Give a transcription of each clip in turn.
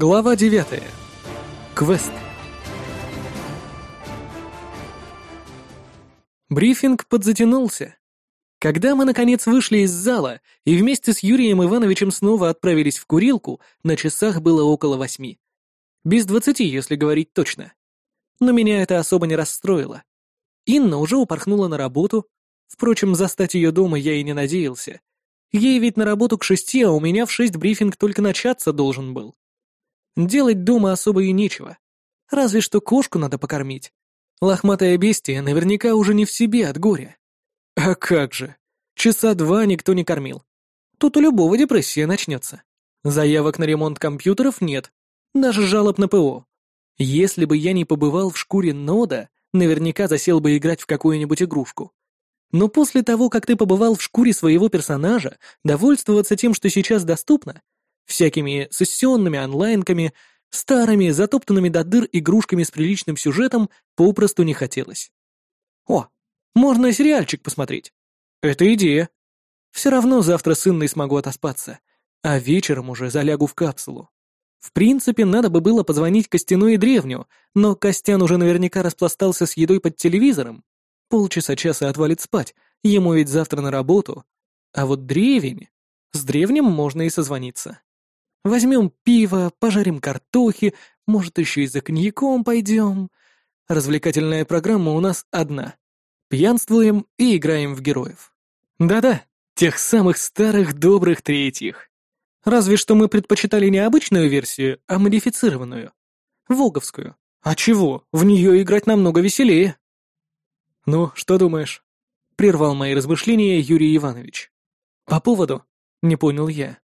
Глава 9. Квест. Брифинг подзатянулся. Когда мы, наконец, вышли из зала и вместе с Юрием Ивановичем снова отправились в курилку, на часах было около восьми. Без двадцати, если говорить точно. Но меня это особо не расстроило. Инна уже упорхнула на работу. Впрочем, застать ее дома я и не надеялся. Ей ведь на работу к шести, а у меня в шесть брифинг только начаться должен был. Делать дома особо и нечего. Разве что кошку надо покормить. Лохматая бестия наверняка уже не в себе от горя. А как же? Часа два никто не кормил. Тут у любого депрессия начнется. Заявок на ремонт компьютеров нет. Даже жалоб на ПО. Если бы я не побывал в шкуре нода, наверняка засел бы играть в какую-нибудь игрушку. Но после того, как ты побывал в шкуре своего персонажа, довольствоваться тем, что сейчас доступно, всякими сессионными онлайнками, старыми, затоптанными до дыр игрушками с приличным сюжетом попросту не хотелось. О, можно сериальчик посмотреть. Это идея. Все равно завтра с Инной смогу отоспаться, а вечером уже залягу в капсулу. В принципе, надо бы было позвонить Костяну и Древню, но Костян уже наверняка распластался с едой под телевизором, Полчаса-часа отвалит спать, ему ведь завтра на работу. А вот древень... С древним можно и созвониться. Возьмем пиво, пожарим картохи, может, еще и за коньяком пойдем. Развлекательная программа у нас одна. Пьянствуем и играем в героев. Да-да, тех самых старых добрых третьих. Разве что мы предпочитали не обычную версию, а модифицированную. Волговскую. А чего? В нее играть намного веселее. «Ну, что думаешь?» — прервал мои размышления Юрий Иванович. «По поводу?» — не понял я.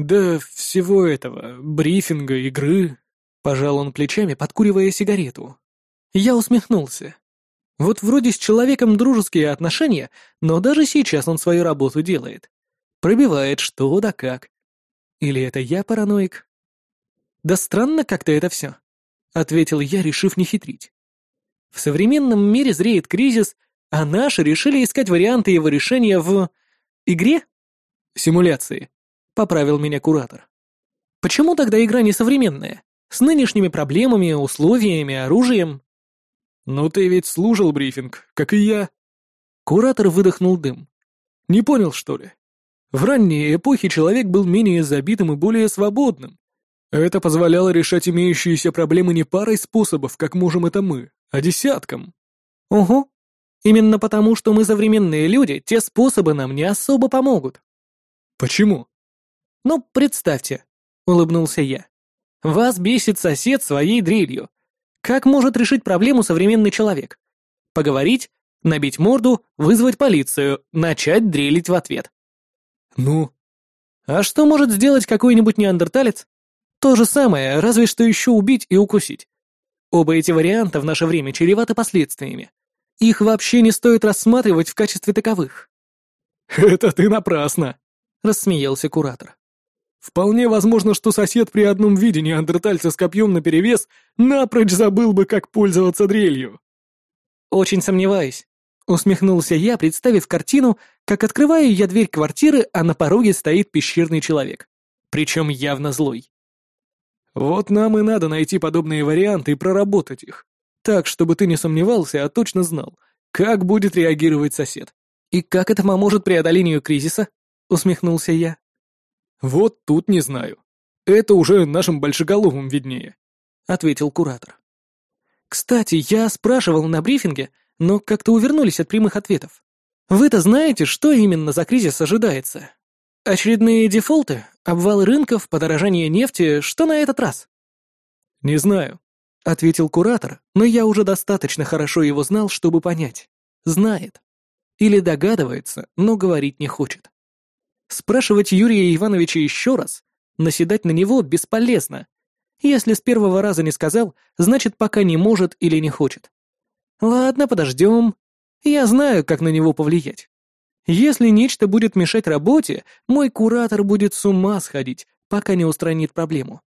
«Да всего этого, брифинга, игры...» — пожал он плечами, подкуривая сигарету. Я усмехнулся. Вот вроде с человеком дружеские отношения, но даже сейчас он свою работу делает. Пробивает что да как. Или это я параноик? Да странно как-то это все, — ответил я, решив не хитрить. В современном мире зреет кризис, а наши решили искать варианты его решения в... игре? Симуляции. Поправил меня куратор. Почему тогда игра не современная? С нынешними проблемами, условиями, оружием? Ну ты ведь служил брифинг, как и я. Куратор выдохнул дым. Не понял, что ли? В ранние эпохи человек был менее забитым и более свободным. Это позволяло решать имеющиеся проблемы не парой способов, как можем это мы, а десятком. Угу. Именно потому, что мы современные люди, те способы нам не особо помогут. Почему? Ну, представьте, улыбнулся я. Вас бесит сосед своей дрелью. Как может решить проблему современный человек? Поговорить, набить морду, вызвать полицию, начать дрелить в ответ. Ну? А что может сделать какой-нибудь неандерталец? То же самое, разве что еще убить и укусить. Оба эти варианта в наше время чреваты последствиями. Их вообще не стоит рассматривать в качестве таковых. «Это ты напрасно!» — рассмеялся куратор. «Вполне возможно, что сосед при одном виде неандертальца с копьем наперевес напрочь забыл бы, как пользоваться дрелью». «Очень сомневаюсь», — усмехнулся я, представив картину, как открываю я дверь квартиры, а на пороге стоит пещерный человек. Причем явно злой. Вот нам и надо найти подобные варианты и проработать их. Так, чтобы ты не сомневался, а точно знал, как будет реагировать сосед. И как это поможет преодолению кризиса? Усмехнулся я. Вот тут не знаю. Это уже нашим большеголовым виднее, ответил куратор. Кстати, я спрашивал на брифинге, но как-то увернулись от прямых ответов. Вы-то знаете, что именно за кризис ожидается? Очередные дефолты, обвал рынков, подорожание нефти, что на этот раз? Не знаю, ответил куратор, но я уже достаточно хорошо его знал, чтобы понять. Знает. Или догадывается, но говорить не хочет. Спрашивать Юрия Ивановича еще раз, наседать на него бесполезно. Если с первого раза не сказал, значит, пока не может или не хочет. Ладно, подождем. Я знаю, как на него повлиять. Если нечто будет мешать работе, мой куратор будет с ума сходить, пока не устранит проблему.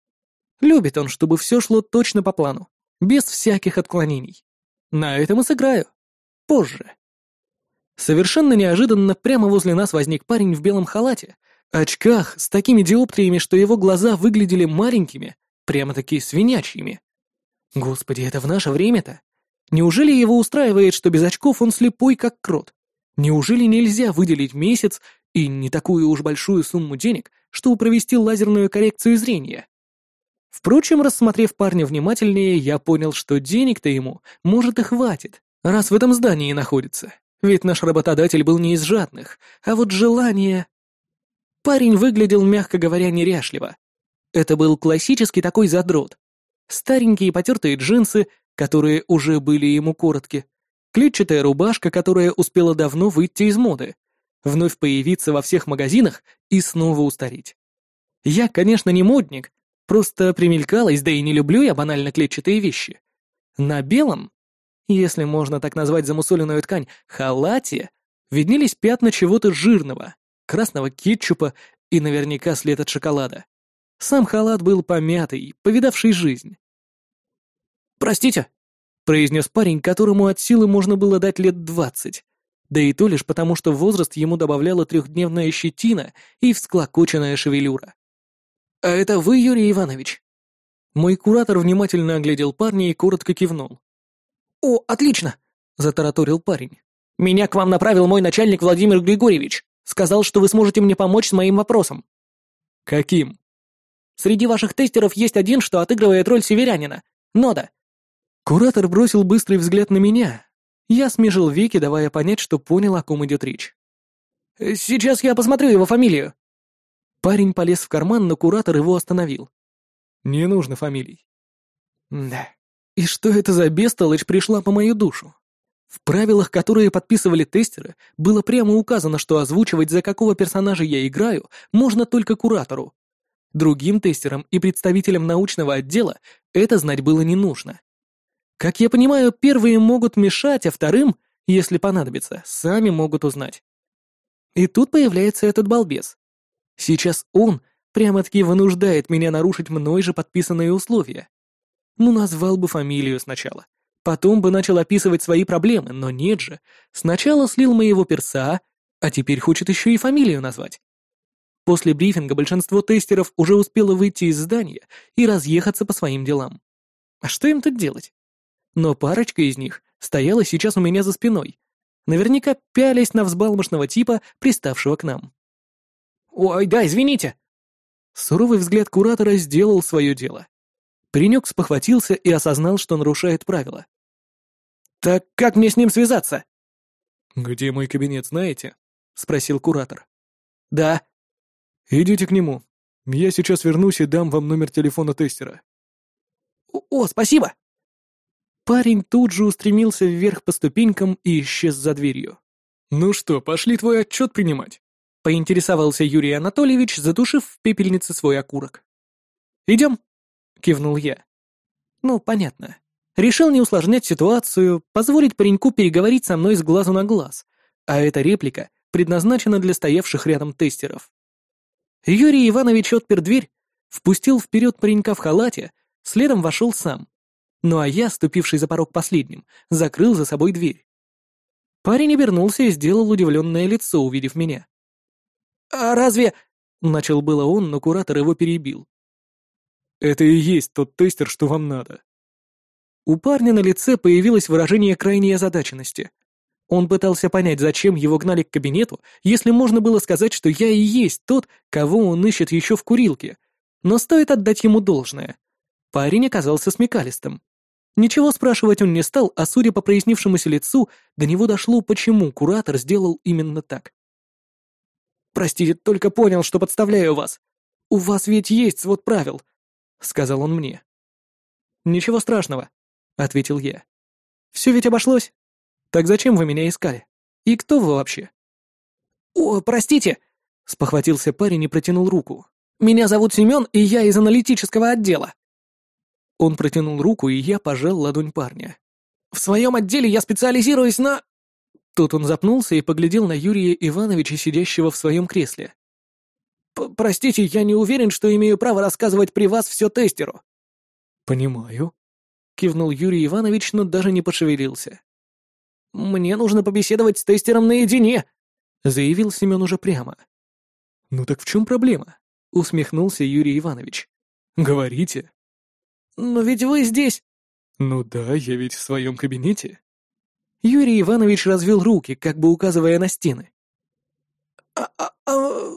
Любит он, чтобы все шло точно по плану, без всяких отклонений. На этом и сыграю. Позже. Совершенно неожиданно прямо возле нас возник парень в белом халате, очках с такими диоптриями, что его глаза выглядели маленькими, Прямо-таки свинячьими. Господи, это в наше время-то? Неужели его устраивает, что без очков он слепой, как крот? Неужели нельзя выделить месяц и не такую уж большую сумму денег, чтобы провести лазерную коррекцию зрения? Впрочем, рассмотрев парня внимательнее, я понял, что денег-то ему, может, и хватит, раз в этом здании находится. Ведь наш работодатель был не из жадных, а вот желание... Парень выглядел, мягко говоря, неряшливо. Это был классический такой задрот. Старенькие потертые джинсы, которые уже были ему коротки, клетчатая рубашка, которая успела давно выйти из моды, вновь появиться во всех магазинах и снова устареть. Я, конечно, не модник, просто примелькалась, да и не люблю я банально клетчатые вещи. На белом, если можно так назвать замусоленную ткань, халате виднелись пятна чего-то жирного, красного кетчупа и наверняка след от шоколада. Сам халат был помятый, повидавший жизнь. «Простите», — произнес парень, которому от силы можно было дать лет двадцать, да и то лишь потому, что возраст ему добавляла трехдневная щетина и всклокоченная шевелюра. «А это вы, Юрий Иванович?» Мой куратор внимательно оглядел парня и коротко кивнул. «О, отлично!» — затараторил парень. «Меня к вам направил мой начальник Владимир Григорьевич. Сказал, что вы сможете мне помочь с моим вопросом». «Каким?» «Среди ваших тестеров есть один, что отыгрывает роль северянина. Нода». Куратор бросил быстрый взгляд на меня. Я смежил веки, давая понять, что понял, о ком идет речь. «Сейчас я посмотрю его фамилию». Парень полез в карман, но куратор его остановил. «Не нужно фамилий». «Да, и что это за бестолочь пришла по мою душу? В правилах, которые подписывали тестеры, было прямо указано, что озвучивать, за какого персонажа я играю, можно только куратору. Другим тестерам и представителям научного отдела это знать было не нужно. Как я понимаю, первые могут мешать, а вторым, если понадобится, сами могут узнать. И тут появляется этот балбес. Сейчас он прямо-таки вынуждает меня нарушить мной же подписанные условия. Ну, назвал бы фамилию сначала. Потом бы начал описывать свои проблемы, но нет же. Сначала слил моего перса, а теперь хочет еще и фамилию назвать. После брифинга большинство тестеров уже успело выйти из здания и разъехаться по своим делам. А что им тут делать? Но парочка из них стояла сейчас у меня за спиной, наверняка пялись на взбалмошного типа, приставшего к нам. «Ой, да, извините!» Суровый взгляд куратора сделал свое дело. Паренек спохватился и осознал, что нарушает правила. «Так как мне с ним связаться?» «Где мой кабинет, знаете?» — спросил куратор. «Да». «Идите к нему. Я сейчас вернусь и дам вам номер телефона тестера». «О, спасибо!» Парень тут же устремился вверх по ступенькам и исчез за дверью. «Ну что, пошли твой отчет принимать?» — поинтересовался Юрий Анатольевич, затушив в пепельнице свой окурок. «Идем?» — кивнул я. «Ну, понятно. Решил не усложнять ситуацию, позволить пареньку переговорить со мной с глазу на глаз, а эта реплика предназначена для стоявших рядом тестеров. Юрий Иванович отпер дверь, впустил вперед паренька в халате, следом вошел сам. Ну а я, ступивший за порог последним, закрыл за собой дверь. Парень обернулся и сделал удивленное лицо, увидев меня. «А разве...» — начал было он, но куратор его перебил. Это и есть тот тестер, что вам надо. У парня на лице появилось выражение крайней озадаченности. Он пытался понять, зачем его гнали к кабинету, если можно было сказать, что я и есть тот, кого он ищет еще в курилке. Но стоит отдать ему должное. Парень оказался смекалистым. Ничего спрашивать он не стал, а судя по прояснившемуся лицу, до него дошло, почему куратор сделал именно так. «Простите, только понял, что подставляю вас. У вас ведь есть свод правил, — сказал он мне. «Ничего страшного», — ответил я. «Все ведь обошлось. Так зачем вы меня искали? И кто вы вообще?» «О, простите!» — спохватился парень и протянул руку. «Меня зовут Семен, и я из аналитического отдела». Он протянул руку, и я пожал ладонь парня. «В своем отделе я специализируюсь на...» Тут он запнулся и поглядел на Юрия Ивановича, сидящего в своем кресле. «Простите, я не уверен, что имею право рассказывать при вас все тестеру». «Понимаю», — кивнул Юрий Иванович, но даже не пошевелился. «Мне нужно побеседовать с тестером наедине», — заявил Семен уже прямо. «Ну так в чем проблема?» — усмехнулся Юрий Иванович. «Говорите». но ведь вы здесь...» «Ну да, я ведь в своем кабинете». Юрий Иванович развел руки, как бы указывая на стены. «А, а, а...»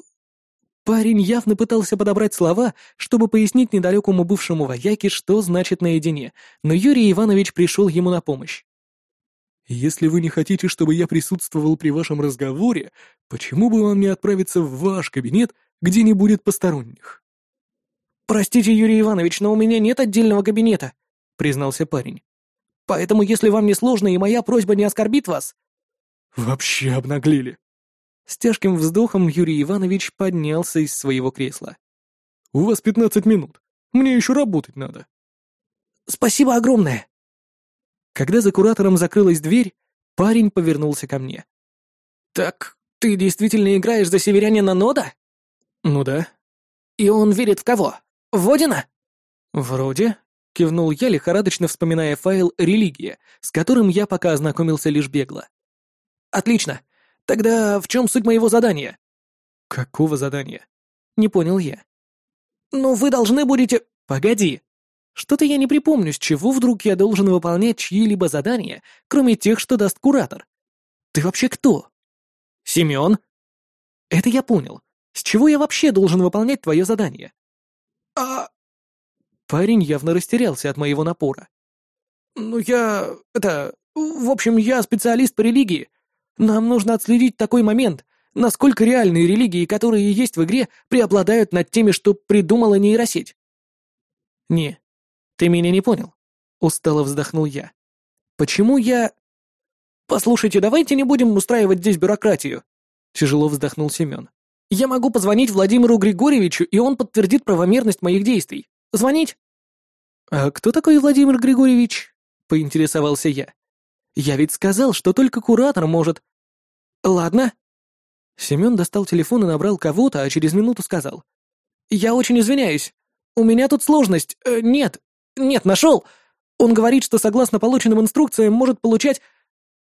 Парень явно пытался подобрать слова, чтобы пояснить недалекому бывшему вояке, что значит наедине, но Юрий Иванович пришел ему на помощь. «Если вы не хотите, чтобы я присутствовал при вашем разговоре, почему бы вам не отправиться в ваш кабинет, где не будет посторонних?» «Простите, Юрий Иванович, но у меня нет отдельного кабинета», — признался парень. «Поэтому, если вам не сложно и моя просьба не оскорбит вас...» «Вообще обнаглели», с тяжким вздохом Юрий Иванович поднялся из своего кресла. «У вас пятнадцать минут. Мне еще работать надо». «Спасибо огромное!» Когда за куратором закрылась дверь, парень повернулся ко мне. «Так ты действительно играешь за северянина Нода?» «Ну да». «И он верит в кого? Водина?» «Вроде», — кивнул я, лихорадочно вспоминая файл «Религия», с которым я пока ознакомился лишь бегло. «Отлично. Тогда в чем суть моего задания? Какого задания? Не понял я. Ну, вы должны будете... Погоди. Что-то я не припомню, с чего вдруг я должен выполнять чьи-либо задания, кроме тех, что даст куратор. Ты вообще кто? Семен? Это я понял. С чего я вообще должен выполнять твое задание? А... Парень явно растерялся от моего напора. Ну, я... это... В общем, я специалист по религии. Нам нужно отследить такой момент, насколько реальные религии, которые есть в игре, преобладают над теми, что придумала нейросеть. Не, ты меня не понял. Устало вздохнул я. Почему я... Послушайте, давайте не будем устраивать здесь бюрократию. Тяжело вздохнул Семен. Я могу позвонить Владимиру Григорьевичу, и он подтвердит правомерность моих действий. Звонить? А кто такой Владимир Григорьевич? Поинтересовался я. Я ведь сказал, что только куратор может... Ладно. Семен достал телефон и набрал кого-то, а через минуту сказал. Я очень извиняюсь. У меня тут сложность. Э, нет. Нет, нашел. Он говорит, что согласно полученным инструкциям может получать...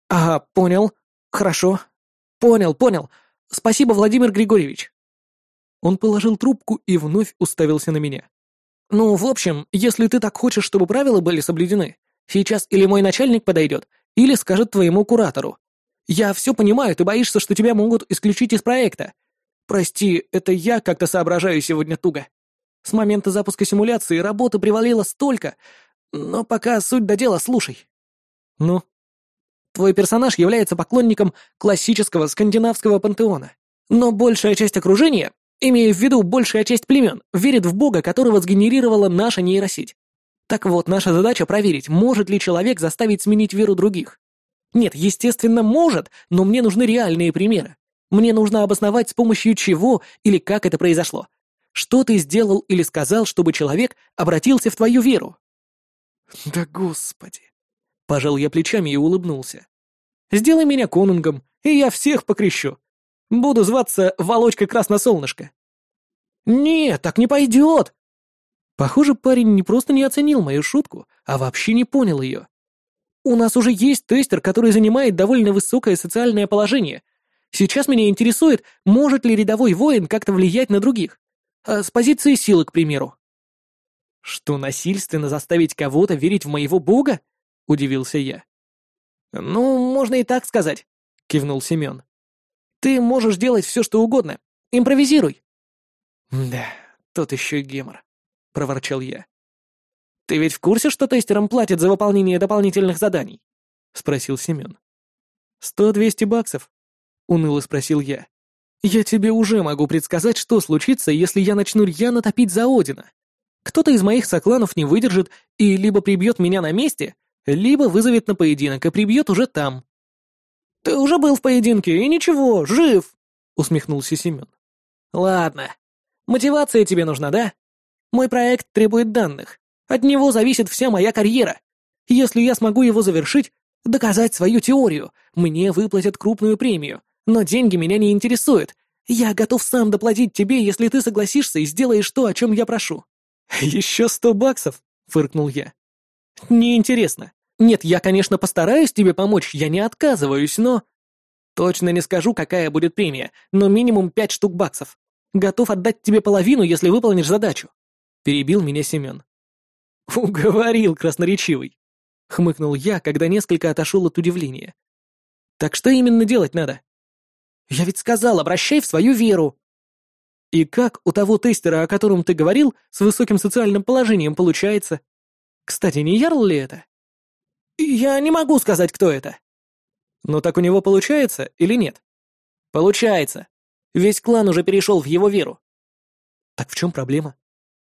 Ага, понял. Хорошо. Понял, понял. Спасибо, Владимир Григорьевич. Он положил трубку и вновь уставился на меня. «Ну, в общем, если ты так хочешь, чтобы правила были соблюдены, сейчас или мой начальник подойдет, или скажет твоему куратору. Я все понимаю, ты боишься, что тебя могут исключить из проекта. Прости, это я как-то соображаю сегодня туго. С момента запуска симуляции работы привалило столько, но пока суть до дела, слушай. Ну? Твой персонаж является поклонником классического скандинавского пантеона. Но большая часть окружения, имея в виду большая часть племен, верит в бога, которого сгенерировала наша нейросеть. Так вот, наша задача проверить, может ли человек заставить сменить веру других. Нет, естественно, может, но мне нужны реальные примеры. Мне нужно обосновать, с помощью чего или как это произошло. Что ты сделал или сказал, чтобы человек обратился в твою веру? Да господи. Пожал я плечами и улыбнулся. Сделай меня конунгом, и я всех покрещу. Буду зваться Володька Красносолнышко. «Нет, так не пойдет!» Похоже, парень не просто не оценил мою шутку, а вообще не понял ее. У нас уже есть тестер, который занимает довольно высокое социальное положение. Сейчас меня интересует, может ли рядовой воин как-то влиять на других. А с позиции силы, к примеру. Что, насильственно заставить кого-то верить в моего бога? Удивился я. Ну, можно и так сказать, кивнул Семен. Ты можешь делать все, что угодно. Импровизируй. Да, тот еще гемор. — проворчал я. «Ты ведь в курсе, что тестерам платят за выполнение дополнительных заданий?» — спросил Семен. «Сто-двести баксов?» — уныло спросил я. «Я тебе уже могу предсказать, что случится, если я начну рьяно топить за Одина. Кто-то из моих сокланов не выдержит и либо прибьет меня на месте, либо вызовет на поединок и прибьет уже там». «Ты уже был в поединке, и ничего, жив!» — усмехнулся Семен. «Ладно. Мотивация тебе нужна, да? Мой проект требует данных. От него зависит вся моя карьера. Если я смогу его завершить, доказать свою теорию, мне выплатят крупную премию. Но деньги меня не интересуют. Я готов сам доплатить тебе, если ты согласишься и сделаешь то, о чем я прошу». «Еще сто баксов?» — фыркнул я. «Неинтересно. Нет, я, конечно, постараюсь тебе помочь, я не отказываюсь, но...» «Точно не скажу, какая будет премия, но минимум пять штук баксов. Готов отдать тебе половину, если выполнишь задачу». — перебил меня Семен. «Уговорил, красноречивый!» — хмыкнул я, когда несколько отошел от удивления. «Так что именно делать надо?» «Я ведь сказал, обращай в свою веру!» «И как у того тестера, о котором ты говорил, с высоким социальным положением получается? Кстати, не Ярл ли это?» «Я не могу сказать, кто это». «Ну так у него получается или нет?» «Получается. Весь клан уже перешел в его веру». «Так в чем проблема?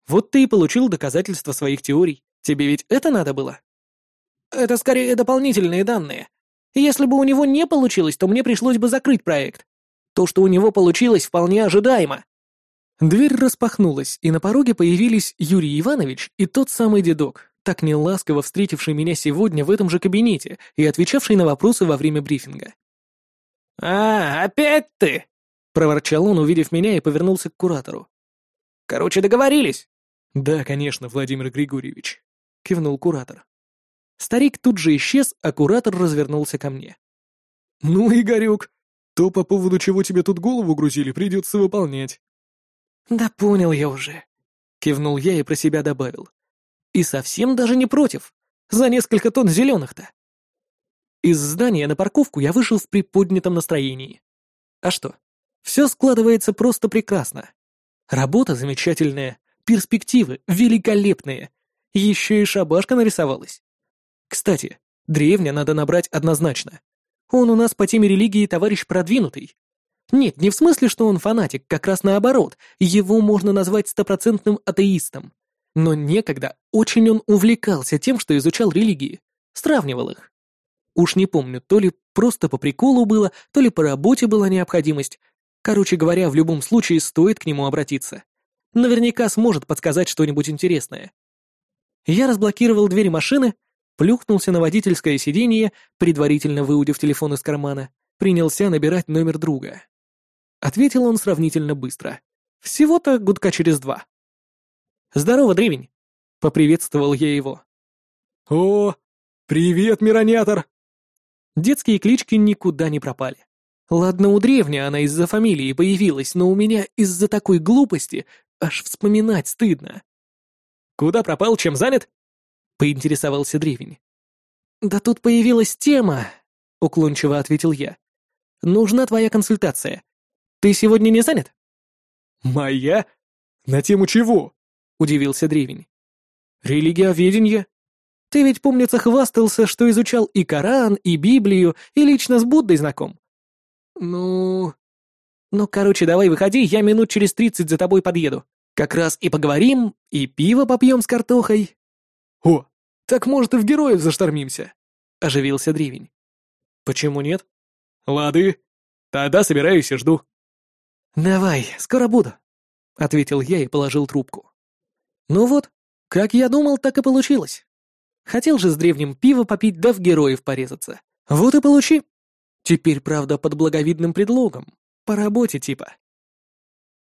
Вот ты и получил доказательства своих теорий. Тебе ведь это надо было?» «Это скорее дополнительные данные. Если бы у него не получилось, то мне пришлось бы закрыть проект. То, что у него получилось, вполне ожидаемо». Дверь распахнулась, и на пороге появились Юрий Иванович и тот самый дедок, так неласково встретивший меня сегодня в этом же кабинете и отвечавший на вопросы во время брифинга. «А, опять ты!» — проворчал он, увидев меня, и повернулся к куратору. «Короче, договорились?» «Да, конечно, Владимир Григорьевич», — кивнул куратор. Старик тут же исчез, а куратор развернулся ко мне. «Ну, Игорек, то, по поводу чего тебе тут голову грузили, придется выполнять». «Да понял я уже», — кивнул я и про себя добавил. «И совсем даже не против. За несколько тонн зеленых-то». Из здания на парковку я вышел в приподнятом настроении. А что? Все складывается просто прекрасно. Работа замечательная, перспективы великолепные. Еще и шабашка нарисовалась. Кстати, древня надо набрать однозначно. Он у нас по теме религии товарищ продвинутый. Нет, не в смысле, что он фанатик, как раз наоборот. Его можно назвать стопроцентным атеистом. Но некогда очень он увлекался тем, что изучал религии. Сравнивал их. Уж не помню, то ли просто по приколу было, то ли по работе была необходимость. Короче говоря, в любом случае стоит к нему обратиться. Наверняка сможет подсказать что-нибудь интересное. Я разблокировал дверь машины, плюхнулся на водительское сиденье, предварительно выудив телефон из кармана, принялся набирать номер друга. Ответил он сравнительно быстро. Всего-то гудка через два. «Здорово, древень!» — поприветствовал я его. «О, привет, миронятор!» Детские клички никуда не пропали. Ладно, у древня она из-за фамилии появилась, но у меня из-за такой глупости аж вспоминать стыдно. «Куда пропал, чем занят?» — поинтересовался древень. «Да тут появилась тема», — уклончиво ответил я. «Нужна твоя консультация. Ты сегодня не занят?» «Моя? На тему чего?» — удивился древень. «Религиоведение. Ты ведь, помнится, хвастался, что изучал и Коран, и Библию, и лично с Буддой знаком. Ну... Ну, короче, давай выходи, я минут через тридцать за тобой подъеду. Как раз и поговорим, и пиво попьем с картохой. О, так может и в героев заштормимся, — оживился Древень. Почему нет? Лады, тогда собираюсь и жду. Давай, скоро буду, — ответил я и положил трубку. Ну вот, как я думал, так и получилось. Хотел же с древним пиво попить, да в героев порезаться. Вот и получи. Теперь, правда, под благовидным предлогом. По работе типа.